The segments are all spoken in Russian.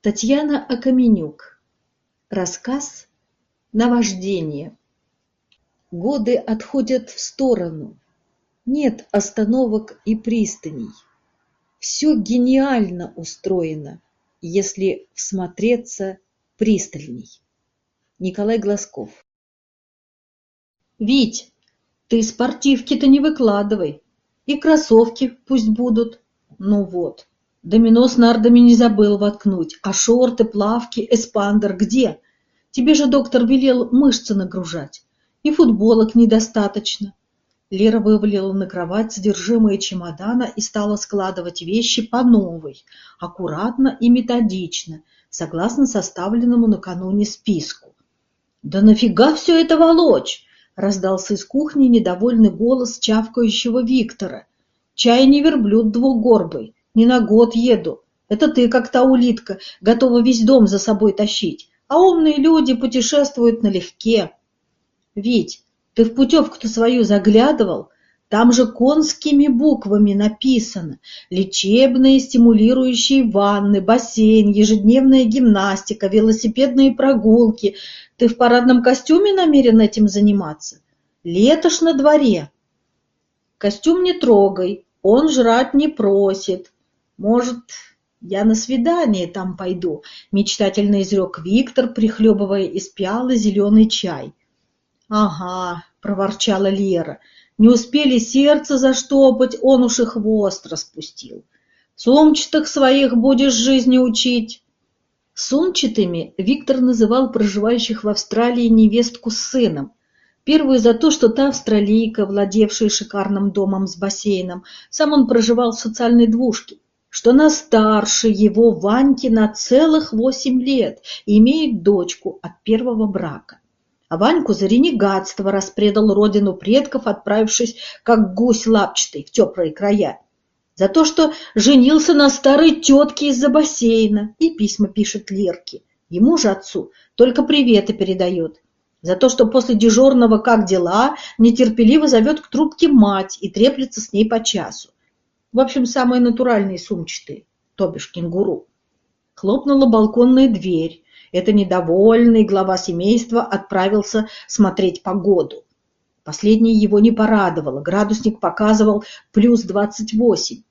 Татьяна Окаменюк. Рассказ «Наваждение». Годы отходят в сторону. Нет остановок и пристаней. Все гениально устроено, если всмотреться пристальней. Николай Глазков. Вить, ты спортивки-то не выкладывай. И кроссовки пусть будут. Ну вот, Домино с нардами не забыл воткнуть. А шорты, плавки, эспандер где? Тебе же доктор велел мышцы нагружать. И футболок недостаточно. Лера вывалила на кровать содержимое чемодана и стала складывать вещи по новой, аккуратно и методично, согласно составленному накануне списку. «Да нафига все это волочь?» — раздался из кухни недовольный голос чавкающего Виктора. «Чай не верблюд двугорбый, не на год еду. Это ты, как та улитка, готова весь дом за собой тащить. А умные люди путешествуют налегке. Ведь ты в путевку-то свою заглядывал? Там же конскими буквами написано «Лечебные стимулирующие ванны, бассейн, ежедневная гимнастика, велосипедные прогулки. Ты в парадном костюме намерен этим заниматься? Лето ж на дворе». «Костюм не трогай, он жрать не просит», может, я на свидание там пойду, мечтательно изрек Виктор, прихлебывая из пиалы зеленый чай. Ага, проворчала Лера, не успели сердце заштопать, он уж и хвост распустил. Сумчатых своих будешь жизни учить. Сумчатыми Виктор называл проживающих в Австралии невестку с сыном. Первую за то, что та австралийка, владевшая шикарным домом с бассейном, сам он проживал в социальной двушке что она старше его Ваньки на целых восемь лет имеет дочку от первого брака. А Ваньку за ренегатство распредал родину предков, отправившись, как гусь лапчатый, в теплые края. За то, что женился на старой тетке из-за бассейна и письма пишет Лерке. Ему же отцу только приветы передает. За то, что после дежурного «как дела» нетерпеливо зовет к трубке мать и треплется с ней по часу. В общем, самые натуральные сумчатые, то бишь кенгуру. Хлопнула балконная дверь. Это недовольный глава семейства отправился смотреть погоду. Последнее его не порадовало. Градусник показывал плюс двадцать восемь.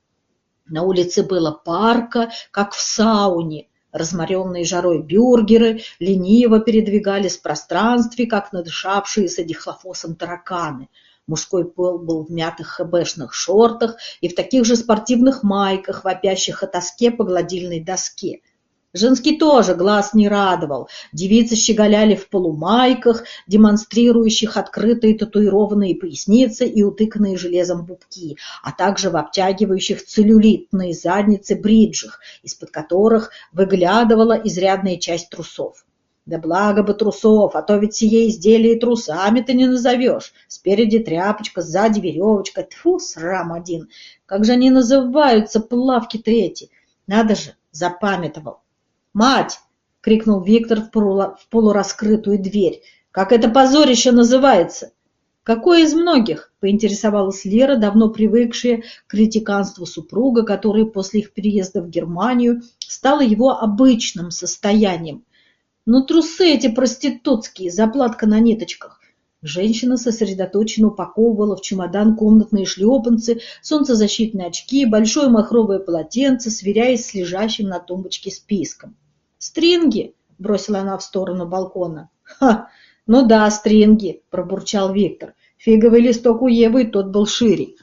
На улице было парка, как в сауне. Разморенные жарой бюргеры лениво передвигались в пространстве, как надышавшиеся дихлофосом тараканы – Мужской пол был в мятых хэбэшных шортах и в таких же спортивных майках, вопящих о тоске по гладильной доске. Женский тоже глаз не радовал. Девицы щеголяли в полумайках, демонстрирующих открытые татуированные поясницы и утыканные железом бубки, а также в обтягивающих целлюлитные задницы бриджах, из-под которых выглядывала изрядная часть трусов. Да благо бы трусов, а то ведь сие изделие трусами ты не назовешь. Спереди тряпочка, сзади веревочка. Тьфу, срам один. Как же они называются, плавки третьи? Надо же, запамятовал. «Мать!» — крикнул Виктор в, полу... в полураскрытую дверь. «Как это позорище называется?» «Какое из многих?» — поинтересовалась Лера, давно привыкшая к критиканству супруга, который после их переезда в Германию стало его обычным состоянием. Но трусы эти проститутские, заплатка на ниточках. Женщина сосредоточенно упаковывала в чемодан комнатные шлепанцы, солнцезащитные очки, большое махровое полотенце, сверяясь с лежащим на тумбочке списком. «Стринги!» — бросила она в сторону балкона. «Ха! Ну да, стринги!» — пробурчал Виктор. Фиговый листок у Евы тот был шире.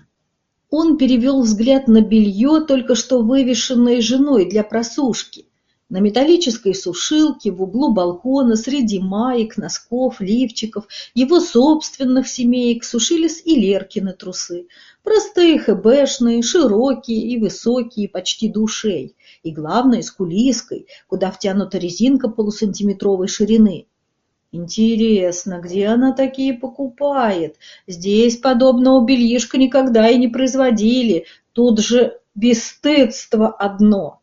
Он перевел взгляд на белье, только что вывешенное женой для просушки. На металлической сушилке в углу балкона среди маек, носков, лифчиков, его собственных семеек сушились и Леркины трусы. Простые, хэбэшные, широкие и высокие, почти до ушей. И главное, с кулиской, куда втянута резинка полусантиметровой ширины. Интересно, где она такие покупает? Здесь подобного бельишка никогда и не производили. Тут же бесстыдство одно.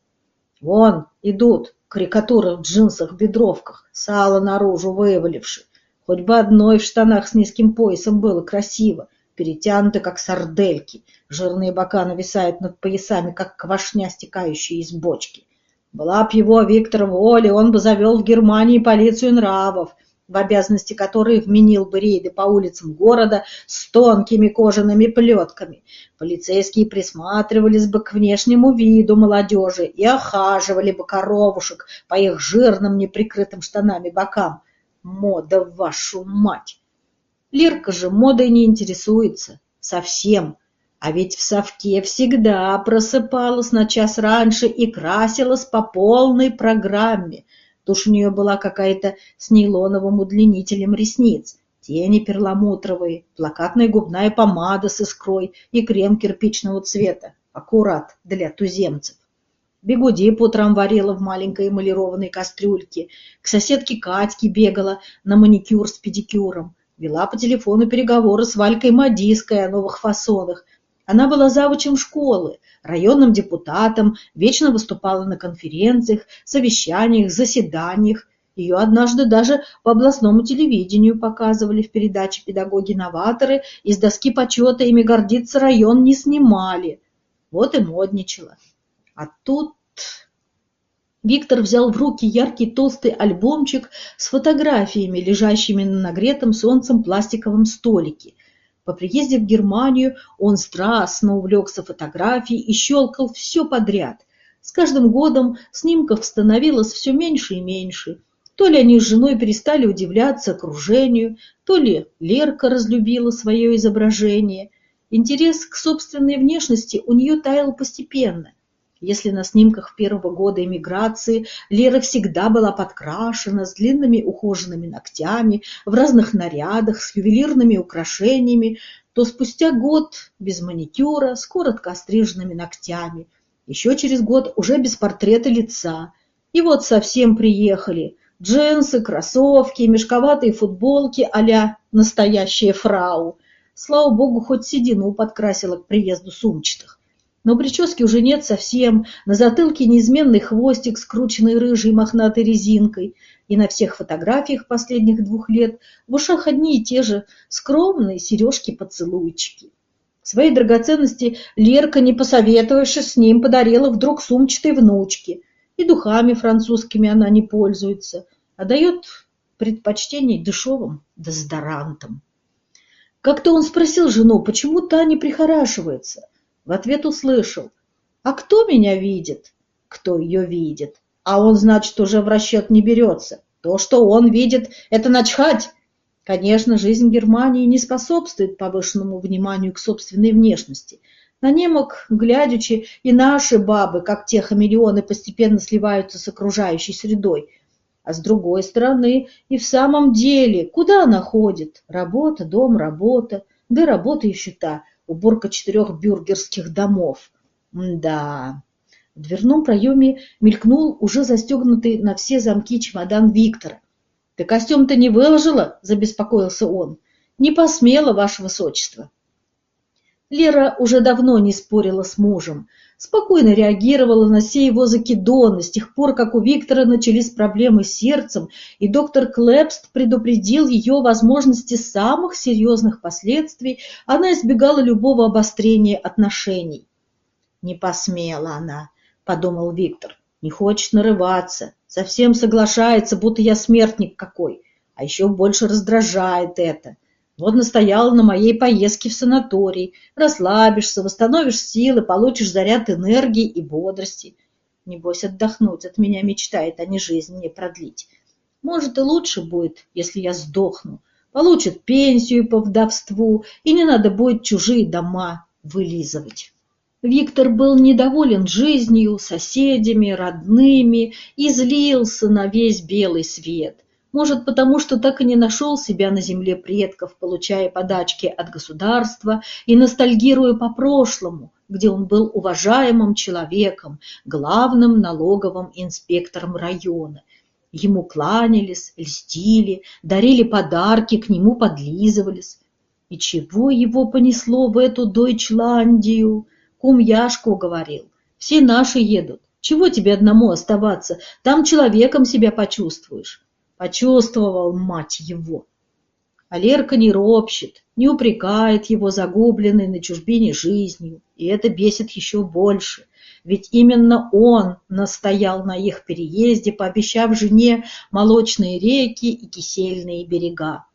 Вон, идут, карикатуры в джинсах-бедровках, сало наружу вываливши. Хоть бы одной в штанах с низким поясом было красиво, перетянуты, как сардельки. Жирные бока нависают над поясами, как квашня, стекающая из бочки. Была б его Виктор воля, он бы завел в Германии полицию нравов, в обязанности которой вменил бы рейды по улицам города с тонкими кожаными плетками. Полицейские присматривались бы к внешнему виду молодежи и охаживали бы коровушек по их жирным неприкрытым штанами бокам. Мода, вашу мать! Лирка же модой не интересуется. Совсем. А ведь в совке всегда просыпалась на час раньше и красилась по полной программе. Тушь у нее была какая-то с нейлоновым удлинителем ресниц, тени перламутровые, плакатная губная помада с искрой и крем кирпичного цвета. Аккурат для туземцев. Бегуди по утрам варила в маленькой эмалированной кастрюльке. К соседке Катьке бегала на маникюр с педикюром. Вела по телефону переговоры с Валькой Мадиской о новых фасонах, она была завучем школы, районным депутатом, вечно выступала на конференциях, совещаниях, заседаниях. Ее однажды даже по областному телевидению показывали в передаче «Педагоги-новаторы», из доски почета ими гордиться район не снимали. Вот и модничала. А тут... Виктор взял в руки яркий толстый альбомчик с фотографиями, лежащими на нагретом солнцем пластиковом столике. По приезде в Германию он страстно увлекся фотографией и щелкал все подряд. С каждым годом снимков становилось все меньше и меньше. То ли они с женой перестали удивляться окружению, то ли Лерка разлюбила свое изображение. Интерес к собственной внешности у нее таял постепенно. Если на снимках первого года эмиграции Лера всегда была подкрашена с длинными ухоженными ногтями, в разных нарядах, с ювелирными украшениями, то спустя год без маникюра, с коротко остриженными ногтями, еще через год уже без портрета лица. И вот совсем приехали. Джинсы, кроссовки, мешковатые футболки а настоящая фрау. Слава богу, хоть седину подкрасила к приезду сумчатых. Но прически уже нет совсем, на затылке неизменный хвостик, скрученный рыжей мохнатой резинкой, и на всех фотографиях последних двух лет в ушах одни и те же скромные сережки-поцелуйчики. Свои драгоценности Лерка, не посоветовавшись с ним, подарила вдруг сумчатой внучке. И духами французскими она не пользуется, а дает предпочтение дешевым дезодорантам. Как-то он спросил жену, почему та не прихорашивается. В ответ услышал. «А кто меня видит?» «Кто ее видит?» «А он, значит, уже в расчет не берется. То, что он видит, это начхать!» Конечно, жизнь Германии не способствует повышенному вниманию к собственной внешности. На немок, глядячи, и наши бабы, как те хамелеоны, постепенно сливаются с окружающей средой. А с другой стороны, и в самом деле, куда она ходит? Работа, дом, работа. Да работа еще та, уборка четырех бюргерских домов. Да. В дверном проеме мелькнул уже застегнутый на все замки чемодан Виктора. «Ты костюм-то не выложила?» – забеспокоился он. «Не посмела, ваше высочество». Лера уже давно не спорила с мужем спокойно реагировала на все его закидоны с тех пор, как у Виктора начались проблемы с сердцем, и доктор Клепст предупредил ее о возможности самых серьезных последствий, она избегала любого обострения отношений. «Не посмела она», — подумал Виктор, — «не хочет нарываться, совсем соглашается, будто я смертник какой, а еще больше раздражает это». Вот настояла на моей поездке в санаторий. Расслабишься, восстановишь силы, получишь заряд энергии и бодрости. Небось, отдохнуть от меня мечтает, а не жизнь мне продлить. Может, и лучше будет, если я сдохну. Получит пенсию по вдовству, и не надо будет чужие дома вылизывать. Виктор был недоволен жизнью, соседями, родными и злился на весь белый свет – может, потому что так и не нашел себя на земле предков, получая подачки от государства и ностальгируя по прошлому, где он был уважаемым человеком, главным налоговым инспектором района. Ему кланялись, льстили, дарили подарки, к нему подлизывались. И чего его понесло в эту Дойчландию? Кум Яшко говорил, все наши едут. Чего тебе одному оставаться? Там человеком себя почувствуешь. Почувствовал, мать его. А Лерка не ропщет, не упрекает его загубленной на чужбине жизнью, и это бесит еще больше. ведь именно он настоял на их переезде, пообещав жене молочные реки и кисельные берега.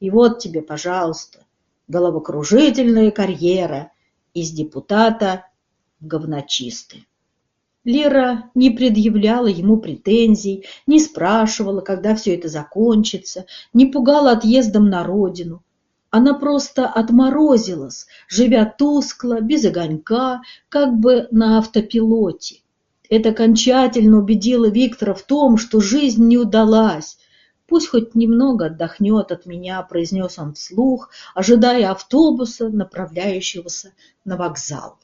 И вот тебе, пожалуйста, головокружительная карьера из депутата в говночисты. Лера не предъявляла ему претензий, не спрашивала, когда все это закончится, не пугала отъездом на родину. Она просто отморозилась, живя тускло, без огонька, как бы на автопилоте. Это окончательно убедило Виктора в том, что жизнь не удалась. «Пусть хоть немного отдохнет от меня», — произнес он вслух, ожидая автобуса, направляющегося на вокзал.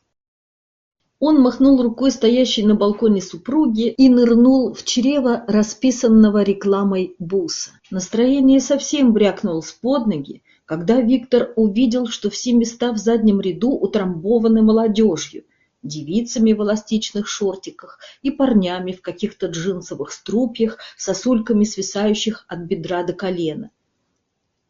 Он махнул рукой стоящей на балконе супруги и нырнул в чрево расписанного рекламой буса. Настроение совсем брякнулось под ноги, когда Виктор увидел, что все места в заднем ряду утрамбованы молодежью, девицами в эластичных шортиках и парнями в каких-то джинсовых струпьях, сосульками свисающих от бедра до колена.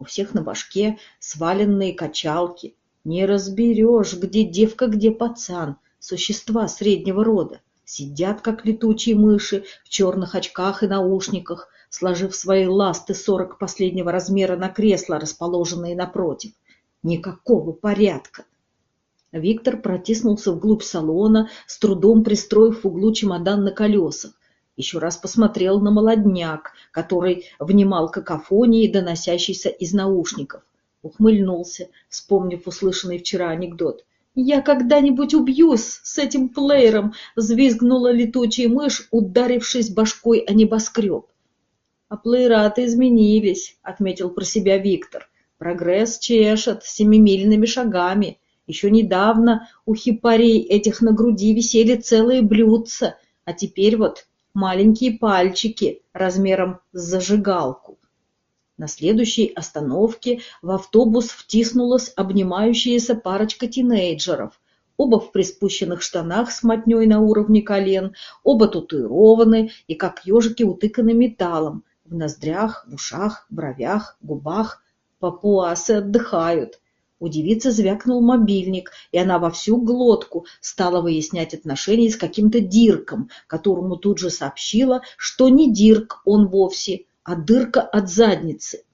У всех на башке сваленные качалки. Не разберешь, где девка, где пацан, существа среднего рода. Сидят, как летучие мыши, в черных очках и наушниках, сложив свои ласты сорок последнего размера на кресла, расположенные напротив. Никакого порядка. Виктор протиснулся вглубь салона, с трудом пристроив в углу чемодан на колесах. Еще раз посмотрел на молодняк, который внимал какофонии, доносящейся из наушников. Ухмыльнулся, вспомнив услышанный вчера анекдот. «Я когда-нибудь убьюсь с этим плеером!» — взвизгнула летучая мышь, ударившись башкой о небоскреб. «А плеераты изменились», — отметил про себя Виктор. «Прогресс чешет семимильными шагами. Еще недавно у хипарей этих на груди висели целые блюдца, а теперь вот маленькие пальчики размером с зажигалку». На следующей остановке в автобус втиснулась обнимающаяся парочка тинейджеров. Оба в приспущенных штанах с мотней на уровне колен, оба татуированы и как ежики утыканы металлом, в ноздрях, в ушах, бровях, губах. Папуасы отдыхают. У девицы звякнул мобильник, и она во всю глотку стала выяснять отношения с каким-то Дирком, которому тут же сообщила, что не Дирк он вовсе, а дырка от задницы.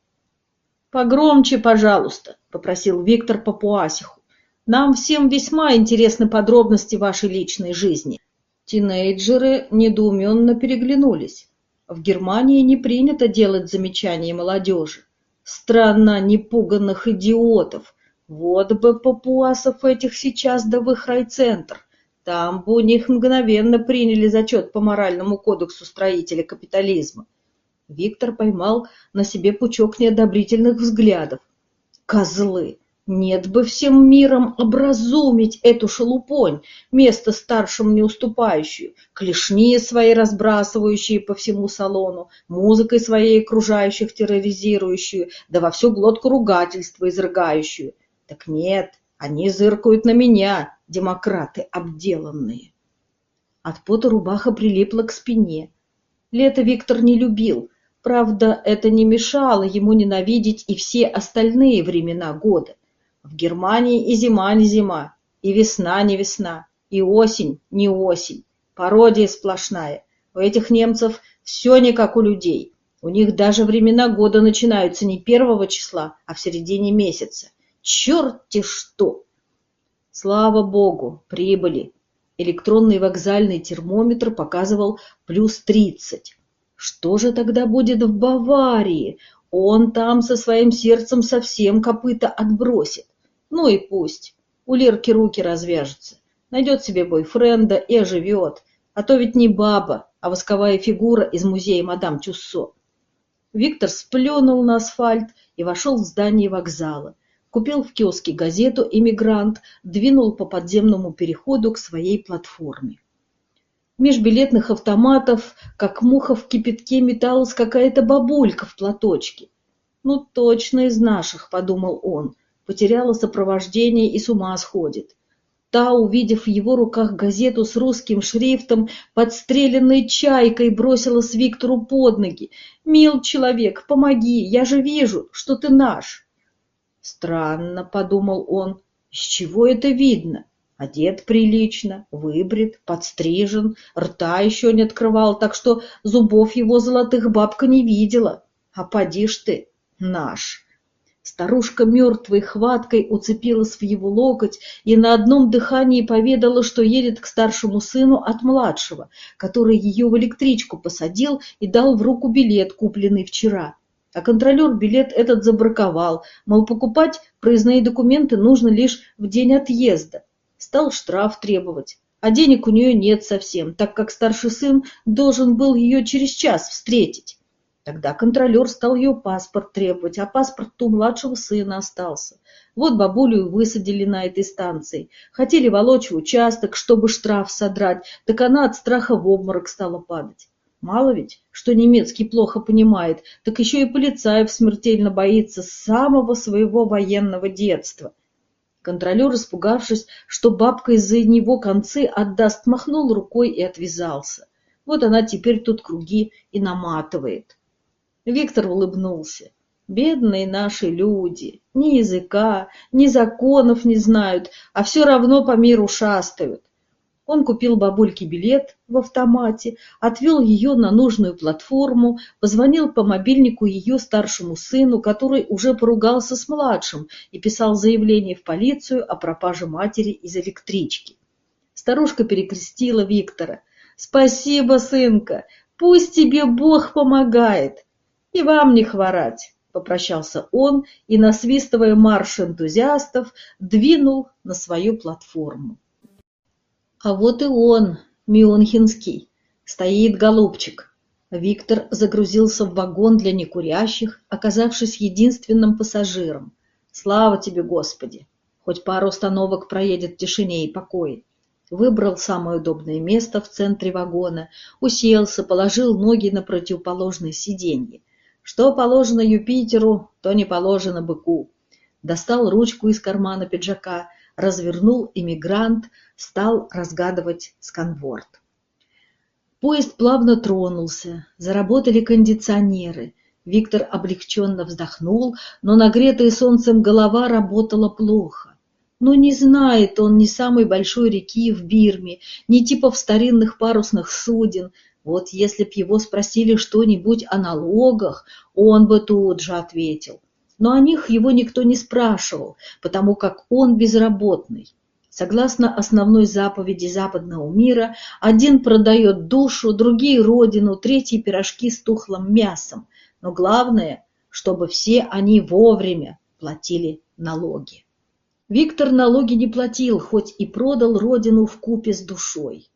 «Погромче, пожалуйста», — попросил Виктор Папуасиху. «Нам всем весьма интересны подробности вашей личной жизни». Тинейджеры недоуменно переглянулись. В Германии не принято делать замечания молодежи. Страна непуганных идиотов. Вот бы папуасов этих сейчас да в их райцентр. Там бы у них мгновенно приняли зачет по моральному кодексу строителя капитализма. Виктор поймал на себе пучок неодобрительных взглядов. Козлы! Нет бы всем миром образумить эту шелупонь, место старшим не уступающую, клешни свои разбрасывающие по всему салону, музыкой своей окружающих терроризирующую, да во всю глотку ругательства изрыгающую. Так нет, они зыркают на меня, демократы обделанные. От пота рубаха прилипла к спине. Лето Виктор не любил, правда, это не мешало ему ненавидеть и все остальные времена года. В Германии и зима не зима, и весна не весна, и осень не осень. Пародия сплошная. У этих немцев все не как у людей. У них даже времена года начинаются не первого числа, а в середине месяца. Черт-те что! Слава богу, прибыли. Электронный вокзальный термометр показывал плюс тридцать. Что же тогда будет в Баварии? Он там со своим сердцем совсем копыта отбросит. Ну и пусть. У Лерки руки развяжутся. Найдет себе бойфренда и оживет. А то ведь не баба, а восковая фигура из музея мадам Тюссо. Виктор сплюнул на асфальт и вошел в здание вокзала. Купил в киоске газету «Эмигрант», двинул по подземному переходу к своей платформе. Меж билетных автоматов, как муха в кипятке, металась какая-то бабулька в платочке. «Ну, точно из наших», — подумал он, — потеряла сопровождение и с ума сходит. Та, увидев в его руках газету с русским шрифтом, подстреленной чайкой, бросилась Виктору под ноги. «Мил человек, помоги, я же вижу, что ты наш!» «Странно», — подумал он, — «с чего это видно? Одет прилично, выбрит, подстрижен, рта еще не открывал, так что зубов его золотых бабка не видела. А поди ж ты, наш. Старушка мертвой хваткой уцепилась в его локоть и на одном дыхании поведала, что едет к старшему сыну от младшего, который ее в электричку посадил и дал в руку билет, купленный вчера. А контролер билет этот забраковал, мол, покупать проездные документы нужно лишь в день отъезда стал штраф требовать. А денег у нее нет совсем, так как старший сын должен был ее через час встретить. Тогда контролер стал ее паспорт требовать, а паспорт у младшего сына остался. Вот бабулю высадили на этой станции. Хотели волочь в участок, чтобы штраф содрать, так она от страха в обморок стала падать. Мало ведь, что немецкий плохо понимает, так еще и полицаев смертельно боится с самого своего военного детства. Контролер, испугавшись, что бабка из-за него концы отдаст, махнул рукой и отвязался. Вот она теперь тут круги и наматывает. Виктор улыбнулся. Бедные наши люди, ни языка, ни законов не знают, а все равно по миру шастают. Он купил бабульке билет в автомате, отвел ее на нужную платформу, позвонил по мобильнику ее старшему сыну, который уже поругался с младшим и писал заявление в полицию о пропаже матери из электрички. Старушка перекрестила Виктора. «Спасибо, сынка! Пусть тебе Бог помогает! И вам не хворать!» Попрощался он и, насвистывая марш энтузиастов, двинул на свою платформу. А вот и он, Мюнхенский. Стоит голубчик. Виктор загрузился в вагон для некурящих, оказавшись единственным пассажиром. Слава тебе, Господи! Хоть пару остановок проедет в тишине и покое. Выбрал самое удобное место в центре вагона, уселся, положил ноги на противоположное сиденье. Что положено Юпитеру, то не положено быку. Достал ручку из кармана пиджака, развернул иммигрант, стал разгадывать сканворд. Поезд плавно тронулся, заработали кондиционеры. Виктор облегченно вздохнул, но нагретая солнцем голова работала плохо. Но не знает он ни самой большой реки в Бирме, ни типов старинных парусных суден. Вот если б его спросили что-нибудь о налогах, он бы тут же ответил но о них его никто не спрашивал, потому как он безработный. Согласно основной заповеди западного мира, один продает душу, другие – родину, третий – пирожки с тухлым мясом. Но главное, чтобы все они вовремя платили налоги. Виктор налоги не платил, хоть и продал родину в купе с душой.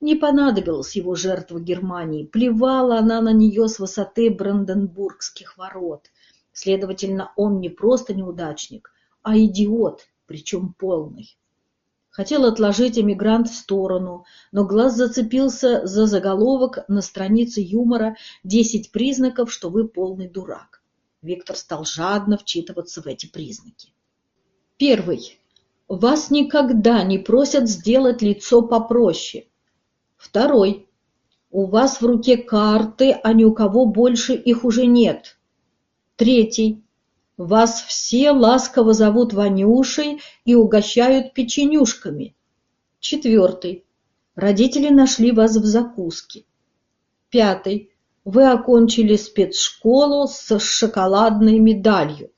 Не понадобилась его жертва Германии, плевала она на нее с высоты Бранденбургских ворот. Следовательно, он не просто неудачник, а идиот, причем полный. Хотел отложить эмигрант в сторону, но глаз зацепился за заголовок на странице юмора «Десять признаков, что вы полный дурак». Виктор стал жадно вчитываться в эти признаки. Первый. Вас никогда не просят сделать лицо попроще. Второй. У вас в руке карты, а ни у кого больше их уже нет. Третий. Вас все ласково зовут Ванюшей и угощают печенюшками. Четвертый. Родители нашли вас в закуске. Пятый. Вы окончили спецшколу с шоколадной медалью.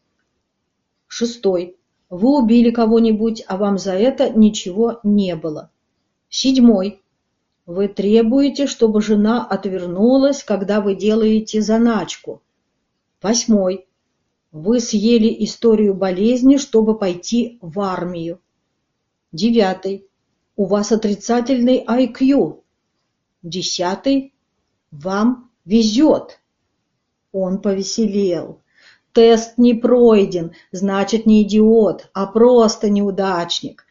Шестой. Вы убили кого-нибудь, а вам за это ничего не было. Седьмой. Вы требуете, чтобы жена отвернулась, когда вы делаете заначку. Восьмой. Вы съели историю болезни, чтобы пойти в армию. Девятый. У вас отрицательный IQ. Десятый. Вам везет. Он повеселел. Тест не пройден, значит не идиот, а просто неудачник.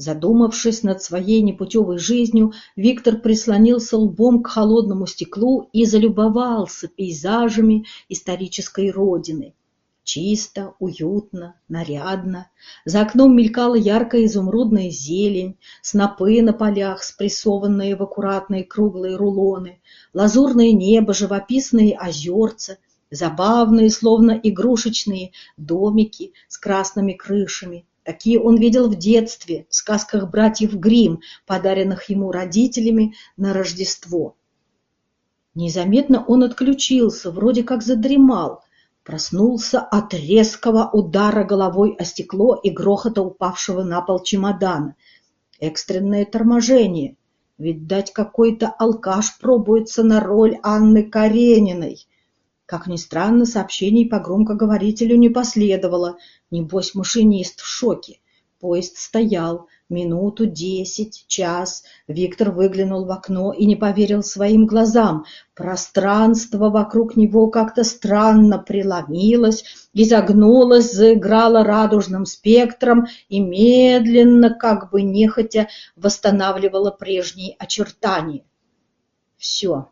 Задумавшись над своей непутевой жизнью, Виктор прислонился лбом к холодному стеклу и залюбовался пейзажами исторической родины. Чисто, уютно, нарядно. За окном мелькала яркая изумрудная зелень, снопы на полях, спрессованные в аккуратные круглые рулоны, лазурное небо, живописные озерца, забавные, словно игрушечные, домики с красными крышами, Такие он видел в детстве, в сказках братьев Гримм, подаренных ему родителями на Рождество. Незаметно он отключился, вроде как задремал, проснулся от резкого удара головой о стекло и грохота упавшего на пол чемодана. Экстренное торможение. Видать, какой-то алкаш пробуется на роль Анны Карениной. Как ни странно, сообщений по громкоговорителю не последовало. Небось, машинист в шоке. Поезд стоял. Минуту, десять, час. Виктор выглянул в окно и не поверил своим глазам. Пространство вокруг него как-то странно преломилось, изогнулось, заиграло радужным спектром и медленно, как бы нехотя, восстанавливало прежние очертания. Все,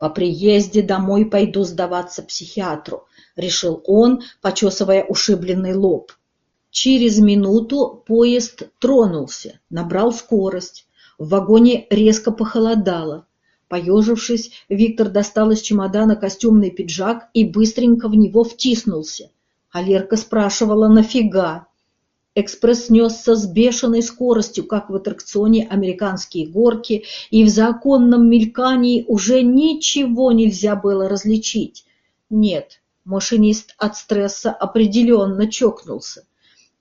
по приезде домой пойду сдаваться психиатру, решил он, почесывая ушибленный лоб. Через минуту поезд тронулся, набрал скорость. В вагоне резко похолодало. Поежившись, Виктор достал из чемодана костюмный пиджак и быстренько в него втиснулся. А Лерка спрашивала «нафига?». Экспресс несся с бешеной скоростью, как в аттракционе «Американские горки», и в законном мелькании уже ничего нельзя было различить. Нет, машинист от стресса определенно чокнулся.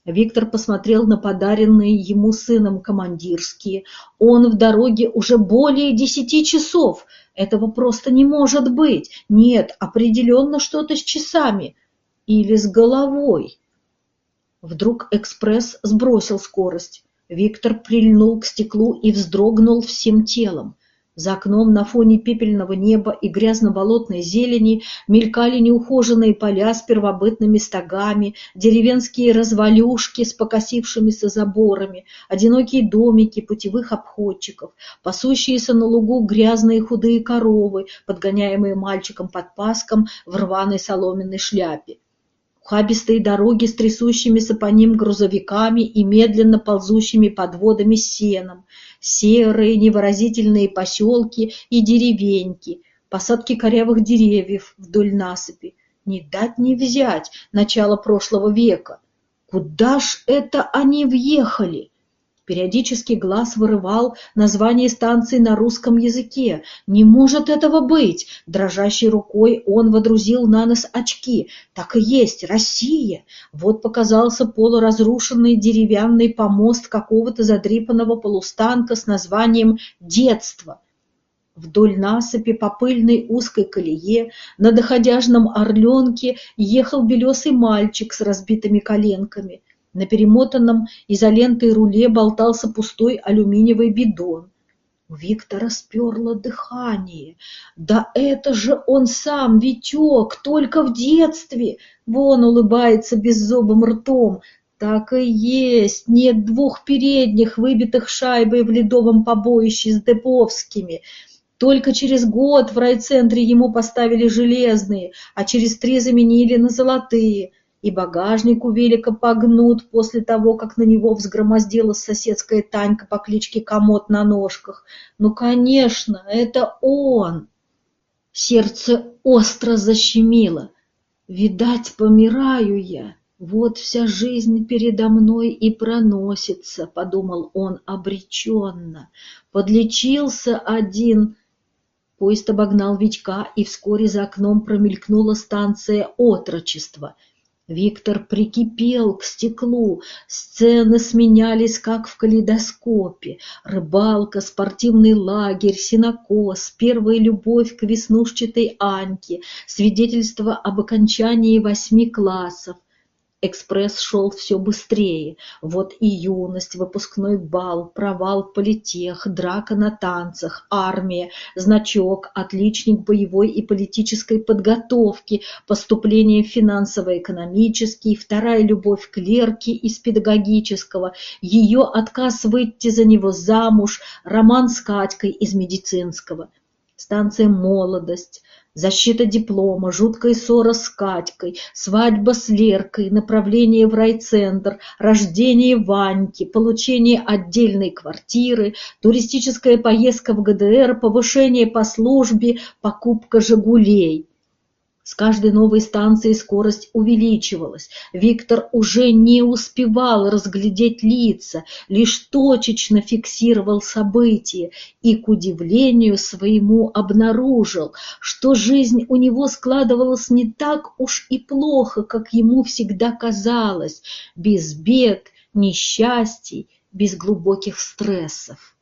Виктор посмотрел на подаренные ему сыном командирские. Он в дороге уже более десяти часов. Этого просто не может быть. Нет, определенно что-то с часами. Или с головой. Вдруг экспресс сбросил скорость. Виктор прильнул к стеклу и вздрогнул всем телом. За окном на фоне пепельного неба и грязно-болотной зелени мелькали неухоженные поля с первобытными стогами, деревенские развалюшки с покосившимися заборами, одинокие домики путевых обходчиков, пасущиеся на лугу грязные худые коровы, подгоняемые мальчиком под паском в рваной соломенной шляпе ухабистые дороги с трясущимися по ним грузовиками и медленно ползущими подводами с сеном, серые невыразительные поселки и деревеньки, посадки корявых деревьев вдоль насыпи. Не дать не взять начало прошлого века. Куда ж это они въехали? Периодически глаз вырывал название станции на русском языке. Не может этого быть! Дрожащей рукой он водрузил на нос очки. Так и есть, Россия! Вот показался полуразрушенный деревянный помост какого-то задрипанного полустанка с названием «Детство». Вдоль насыпи по пыльной узкой колее на доходяжном орленке ехал белесый мальчик с разбитыми коленками. На перемотанном изолентой руле болтался пустой алюминиевый бидон. У Виктора сперло дыхание. Да это же он сам, Витек, только в детстве. Вон улыбается беззубым ртом. Так и есть, нет двух передних, выбитых шайбой в ледовом побоище с Деповскими. Только через год в райцентре ему поставили железные, а через три заменили на золотые и багажник у велика погнут после того, как на него взгромоздилась соседская Танька по кличке Комод на ножках. Ну, конечно, это он! Сердце остро защемило. Видать, помираю я. Вот вся жизнь передо мной и проносится, подумал он обреченно. Подлечился один... Поезд обогнал Витька, и вскоре за окном промелькнула станция отрочества — Виктор прикипел к стеклу, сцены сменялись, как в калейдоскопе. Рыбалка, спортивный лагерь, синокос, первая любовь к веснушчатой Аньке, свидетельство об окончании восьми классов, Экспресс шел все быстрее. Вот и юность, выпускной бал, провал политех, драка на танцах, армия, значок, отличник боевой и политической подготовки, поступление в финансово-экономический, вторая любовь клерки из педагогического, ее отказ выйти за него замуж, роман с Катькой из медицинского. Станция «Молодость», защита диплома, жуткая ссора с Катькой, свадьба с Леркой, направление в райцентр, рождение Ваньки, получение отдельной квартиры, туристическая поездка в ГДР, повышение по службе, покупка «Жигулей». С каждой новой станцией скорость увеличивалась. Виктор уже не успевал разглядеть лица, лишь точечно фиксировал события и, к удивлению своему, обнаружил, что жизнь у него складывалась не так уж и плохо, как ему всегда казалось, без бед, несчастий, без глубоких стрессов.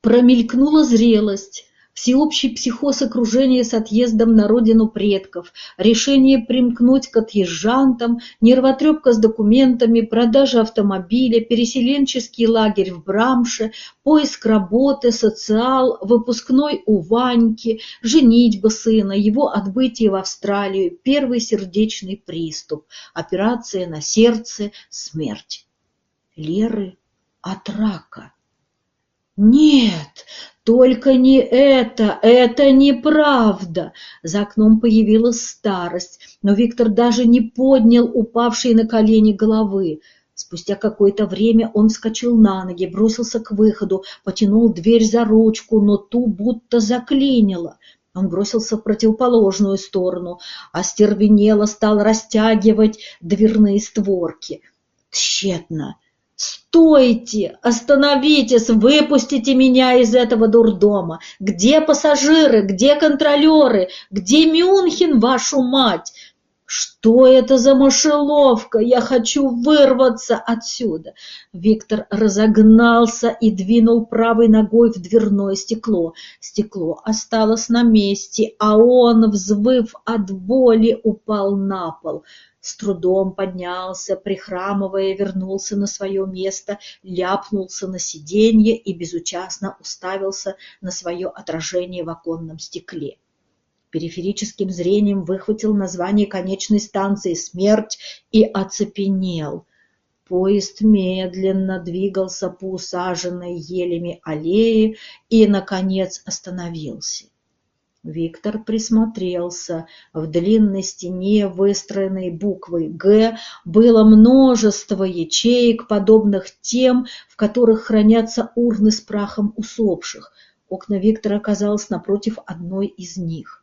Промелькнула зрелость, всеобщий психоз окружения с отъездом на родину предков, решение примкнуть к отъезжантам, нервотрепка с документами, продажа автомобиля, переселенческий лагерь в Брамше, поиск работы, социал, выпускной у Ваньки, женитьба сына, его отбытие в Австралию, первый сердечный приступ, операция на сердце, смерть. Леры от рака. Нет, только не это, это неправда. За окном появилась старость, но Виктор даже не поднял упавшей на колени головы. Спустя какое-то время он вскочил на ноги, бросился к выходу, потянул дверь за ручку, но ту будто заклинило. Он бросился в противоположную сторону, остервенело стал растягивать дверные створки. Тщетно. «Стойте! Остановитесь! Выпустите меня из этого дурдома! Где пассажиры? Где контролеры? Где Мюнхен, вашу мать? Что это за мышеловка? Я хочу вырваться отсюда!» Виктор разогнался и двинул правой ногой в дверное стекло. Стекло осталось на месте, а он, взвыв от боли, упал на пол – с трудом поднялся, прихрамывая, вернулся на свое место, ляпнулся на сиденье и безучастно уставился на свое отражение в оконном стекле. Периферическим зрением выхватил название конечной станции «Смерть» и оцепенел. Поезд медленно двигался по усаженной елями аллее и, наконец, остановился. Виктор присмотрелся. В длинной стене, выстроенной буквой «Г», было множество ячеек, подобных тем, в которых хранятся урны с прахом усопших. Окна Виктора оказалось напротив одной из них.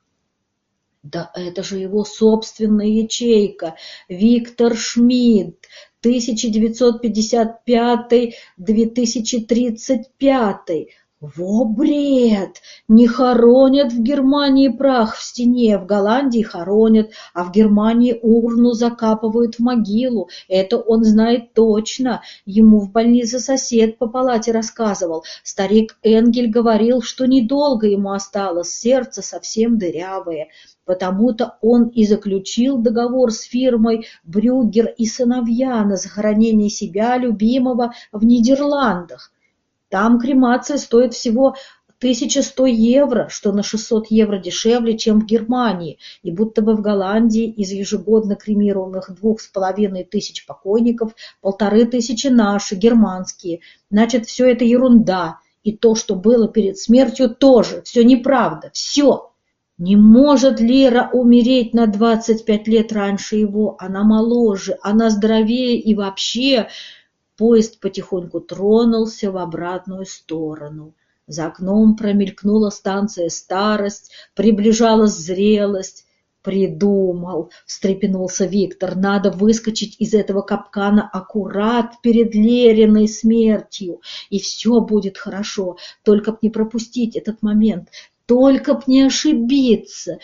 Да это же его собственная ячейка. Виктор Шмидт, 1955-2035. Во бред! Не хоронят в Германии прах в стене, в Голландии хоронят, а в Германии урну закапывают в могилу. Это он знает точно. Ему в больнице сосед по палате рассказывал. Старик Энгель говорил, что недолго ему осталось, сердце совсем дырявое. Потому-то он и заключил договор с фирмой «Брюгер и сыновья» на захоронение себя, любимого, в Нидерландах. Там кремация стоит всего 1100 евро, что на 600 евро дешевле, чем в Германии, и будто бы в Голландии из ежегодно кремируемых двух с половиной тысяч покойников полторы тысячи наши, германские. Значит, все это ерунда, и то, что было перед смертью, тоже, все неправда, все. Не может Лера умереть на 25 лет раньше его, она моложе, она здоровее и вообще Поезд потихоньку тронулся в обратную сторону. За окном промелькнула станция «Старость», приближалась зрелость. «Придумал!» – встрепенулся Виктор. «Надо выскочить из этого капкана аккурат перед Лериной смертью, и все будет хорошо. Только б не пропустить этот момент, только б не ошибиться!»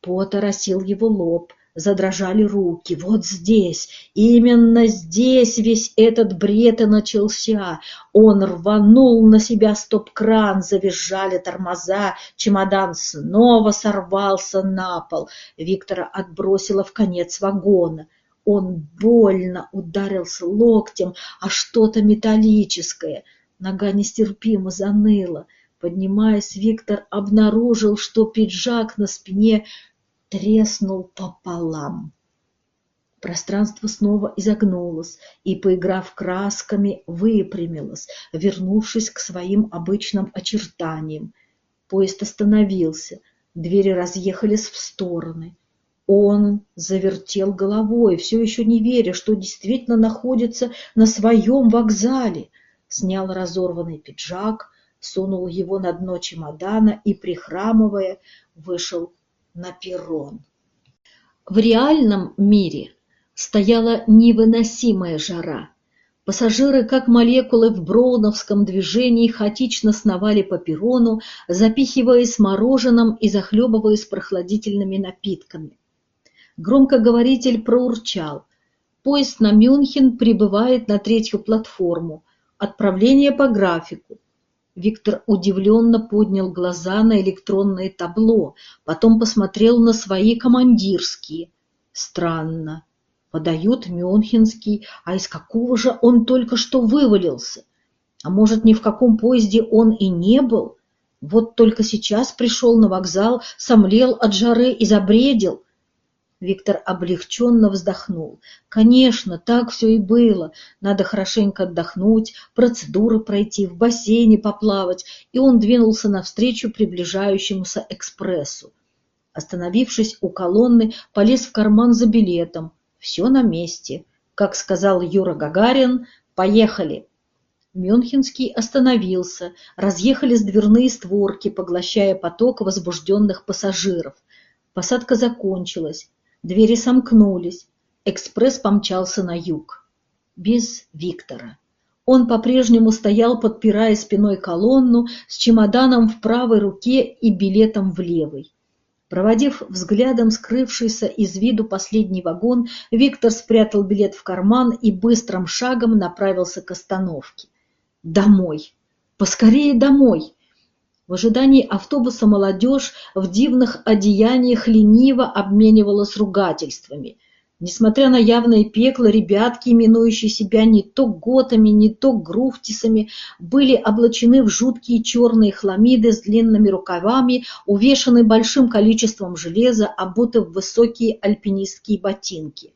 Пот оросил его лоб задрожали руки. Вот здесь, именно здесь весь этот бред и начался. Он рванул на себя стоп-кран, завизжали тормоза, чемодан снова сорвался на пол. Виктора отбросило в конец вагона. Он больно ударился локтем о что-то металлическое. Нога нестерпимо заныла. Поднимаясь, Виктор обнаружил, что пиджак на спине треснул пополам. Пространство снова изогнулось и, поиграв красками, выпрямилось, вернувшись к своим обычным очертаниям. Поезд остановился, двери разъехались в стороны. Он завертел головой, все еще не веря, что действительно находится на своем вокзале. Снял разорванный пиджак, сунул его на дно чемодана и, прихрамывая, вышел на перрон. В реальном мире стояла невыносимая жара. Пассажиры, как молекулы в броуновском движении, хаотично сновали по перрону, запихиваясь мороженым и захлебываясь прохладительными напитками. Громкоговоритель проурчал. Поезд на Мюнхен прибывает на третью платформу. Отправление по графику. Виктор удивленно поднял глаза на электронное табло, потом посмотрел на свои командирские. Странно. Подают Мюнхенский, а из какого же он только что вывалился? А может, ни в каком поезде он и не был? Вот только сейчас пришел на вокзал, сомлел от жары и забредил. Виктор облегченно вздохнул. Конечно, так все и было. Надо хорошенько отдохнуть, процедуры пройти, в бассейне поплавать, и он двинулся навстречу приближающемуся экспрессу. Остановившись у колонны, полез в карман за билетом. Все на месте. Как сказал Юра Гагарин, поехали. Мюнхенский остановился, разъехались дверные створки, поглощая поток возбужденных пассажиров. Посадка закончилась. Двери сомкнулись. Экспресс помчался на юг. Без Виктора. Он по-прежнему стоял, подпирая спиной колонну, с чемоданом в правой руке и билетом в левой. Проводив взглядом скрывшийся из виду последний вагон, Виктор спрятал билет в карман и быстрым шагом направился к остановке. Домой! Поскорее домой! В ожидании автобуса молодежь в дивных одеяниях лениво обменивалась ругательствами. Несмотря на явное пекло, ребятки, именующие себя не то готами, не то груфтисами, были облачены в жуткие черные хламиды с длинными рукавами, увешаны большим количеством железа, обуты в высокие альпинистские ботинки.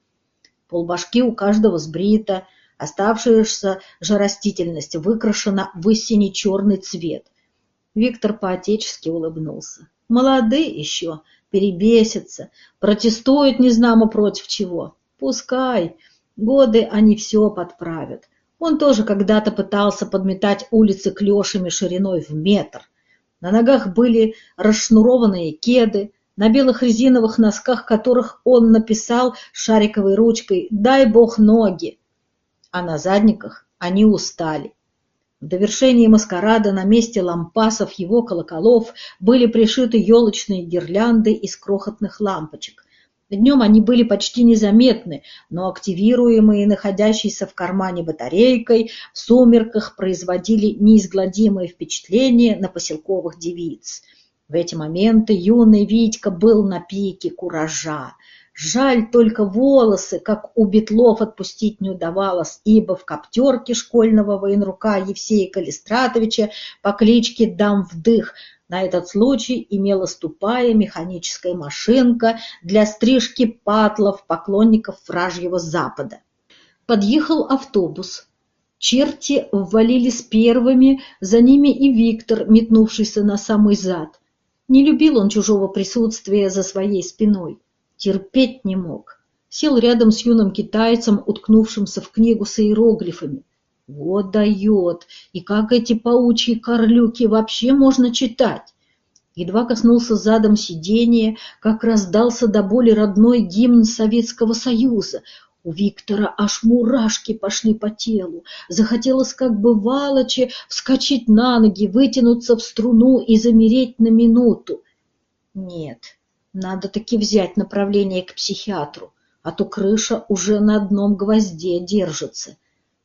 Полбашки у каждого сбрита, оставшаяся же растительность выкрашена в сине-черный цвет. Виктор поотечески улыбнулся. Молодые еще, перебесятся, протестуют незнамо против чего. Пускай, годы они все подправят. Он тоже когда-то пытался подметать улицы клешами шириной в метр. На ногах были расшнурованные кеды, на белых резиновых носках которых он написал шариковой ручкой «Дай бог ноги!», а на задниках они устали. В довершении маскарада на месте лампасов его колоколов были пришиты елочные гирлянды из крохотных лампочек. Днем они были почти незаметны, но активируемые находящейся в кармане батарейкой в сумерках производили неизгладимое впечатление на поселковых девиц. В эти моменты юный Витька был на пике куража. Жаль только волосы, как у Бетлов отпустить не удавалось, ибо в коптерке школьного военрука Евсея Калистратовича по кличке Дам Вдых на этот случай имела тупая механическая машинка для стрижки патлов поклонников вражьего Запада. Подъехал автобус. Черти ввалились первыми, за ними и Виктор, метнувшийся на самый зад. Не любил он чужого присутствия за своей спиной терпеть не мог. Сел рядом с юным китайцем, уткнувшимся в книгу с иероглифами. Вот дает! И как эти паучьи корлюки вообще можно читать? Едва коснулся задом сидения, как раздался до боли родной гимн Советского Союза. У Виктора аж мурашки пошли по телу. Захотелось, как бы валоче, вскочить на ноги, вытянуться в струну и замереть на минуту. Нет, надо таки взять направление к психиатру, а то крыша уже на одном гвозде держится.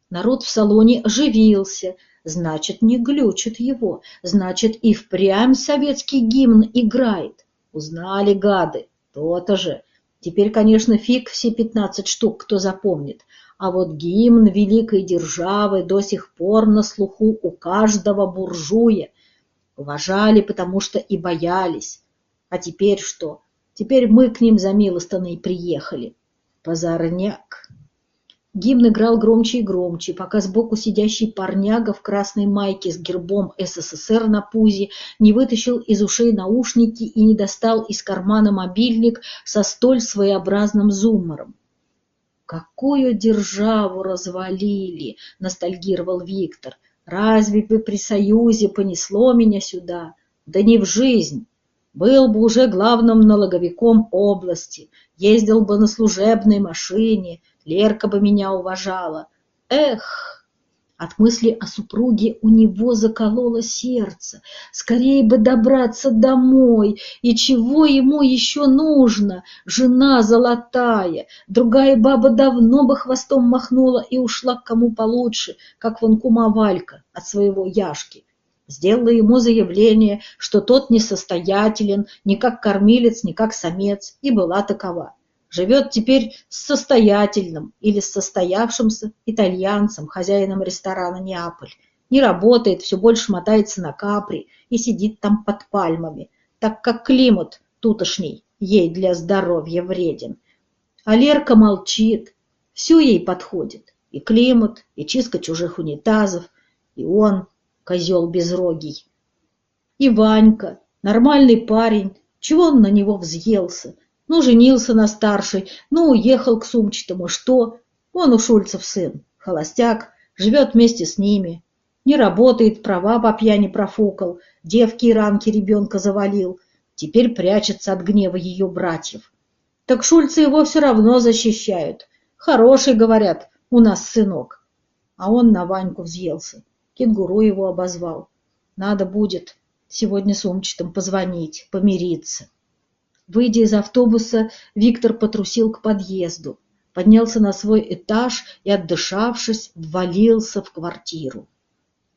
Народ в салоне оживился, значит, не глючит его, значит, и впрямь советский гимн играет. Узнали гады, то-то же. Теперь, конечно, фиг все пятнадцать штук, кто запомнит. А вот гимн великой державы до сих пор на слуху у каждого буржуя. Уважали, потому что и боялись. А теперь что? Теперь мы к ним за милостыной приехали. Позорняк. Гимн играл громче и громче, пока сбоку сидящий парняга в красной майке с гербом СССР на пузе не вытащил из ушей наушники и не достал из кармана мобильник со столь своеобразным зуммером. «Какую державу развалили!» — ностальгировал Виктор. «Разве бы при Союзе понесло меня сюда? Да не в жизнь!» Был бы уже главным налоговиком области, ездил бы на служебной машине, Лерка бы меня уважала. Эх! От мысли о супруге у него закололо сердце. Скорее бы добраться домой. И чего ему еще нужно? Жена золотая. Другая баба давно бы хвостом махнула и ушла к кому получше, как вон кума Валька от своего Яшки. Сделала ему заявление, что тот несостоятелен ни как кормилец, ни как самец, и была такова живет теперь с состоятельным или с состоявшимся итальянцем, хозяином ресторана «Неаполь». Не работает, все больше мотается на капри и сидит там под пальмами, так как климат тутошний ей для здоровья вреден. А Лерка молчит, все ей подходит. И климат, и чистка чужих унитазов, и он, козел безрогий. И Ванька, нормальный парень, чего он на него взъелся, ну, женился на старшей, ну, уехал к сумчатому. Что? Он у Шульцев сын, холостяк, живет вместе с ними. Не работает, права по пьяни профукал, девки и ранки ребенка завалил. Теперь прячется от гнева ее братьев. Так Шульцы его все равно защищают. Хороший, говорят, у нас сынок. А он на Ваньку взъелся. Кенгуру его обозвал. Надо будет сегодня сумчатым позвонить, помириться. Выйдя из автобуса, Виктор потрусил к подъезду, поднялся на свой этаж и, отдышавшись, ввалился в квартиру.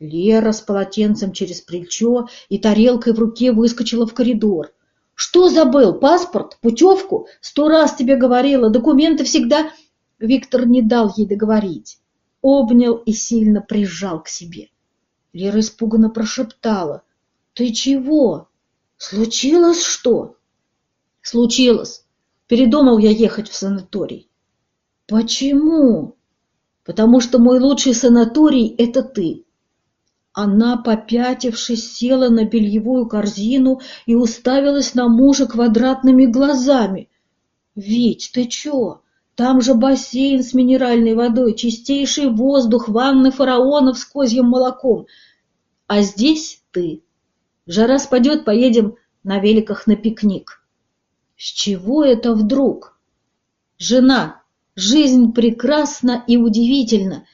Лера с полотенцем через плечо и тарелкой в руке выскочила в коридор. «Что забыл? Паспорт? Путевку? Сто раз тебе говорила, документы всегда...» Виктор не дал ей договорить. Обнял и сильно прижал к себе. Лера испуганно прошептала. «Ты чего? Случилось что?» Случилось. Передумал я ехать в санаторий. Почему? Потому что мой лучший санаторий — это ты. Она, попятившись, села на бельевую корзину и уставилась на мужа квадратными глазами. «Вить, ты чё? Там же бассейн с минеральной водой, чистейший воздух, ванны фараонов с козьим молоком. А здесь ты. Жара спадет, поедем на великах на пикник». С чего это вдруг? Жена, жизнь прекрасна и удивительна.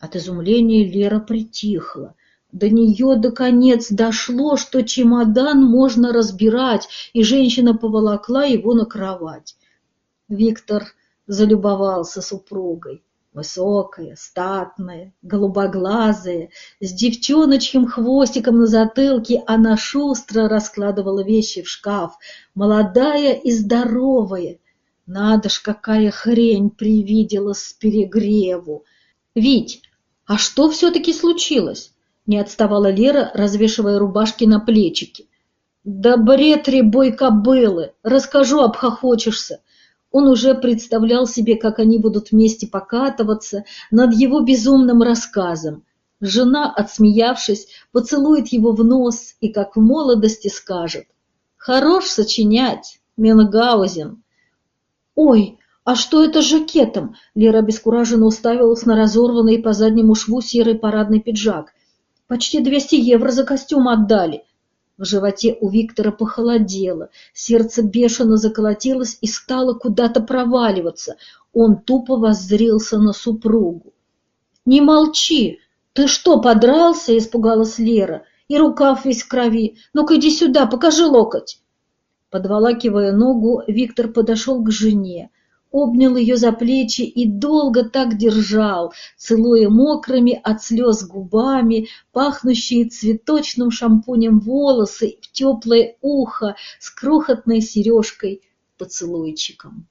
От изумления Лера притихла. До нее до конец дошло, что чемодан можно разбирать, и женщина поволокла его на кровать. Виктор залюбовался супругой. Высокая, статная, голубоглазая, с девчоночьим хвостиком на затылке она шустро раскладывала вещи в шкаф, молодая и здоровая. Надо ж, какая хрень привиделась с перегреву. «Вить, а что все-таки случилось?» Не отставала Лера, развешивая рубашки на плечики. «Да бред ребой кобылы! Расскажу, обхохочешься!» Он уже представлял себе, как они будут вместе покатываться над его безумным рассказом. Жена, отсмеявшись, поцелует его в нос и, как в молодости, скажет «Хорош сочинять, Менгаузен». «Ой, а что это с жакетом?» Лера обескураженно уставилась на разорванный по заднему шву серый парадный пиджак. «Почти двести евро за костюм отдали. В животе у Виктора похолодело, сердце бешено заколотилось и стало куда-то проваливаться. Он тупо воззрился на супругу. «Не молчи! Ты что, подрался?» – испугалась Лера. «И рукав весь в крови. Ну-ка иди сюда, покажи локоть!» Подволакивая ногу, Виктор подошел к жене, обнял ее за плечи и долго так держал, целуя мокрыми от слез губами, пахнущие цветочным шампунем волосы в теплое ухо с крохотной сережкой поцелуйчиком.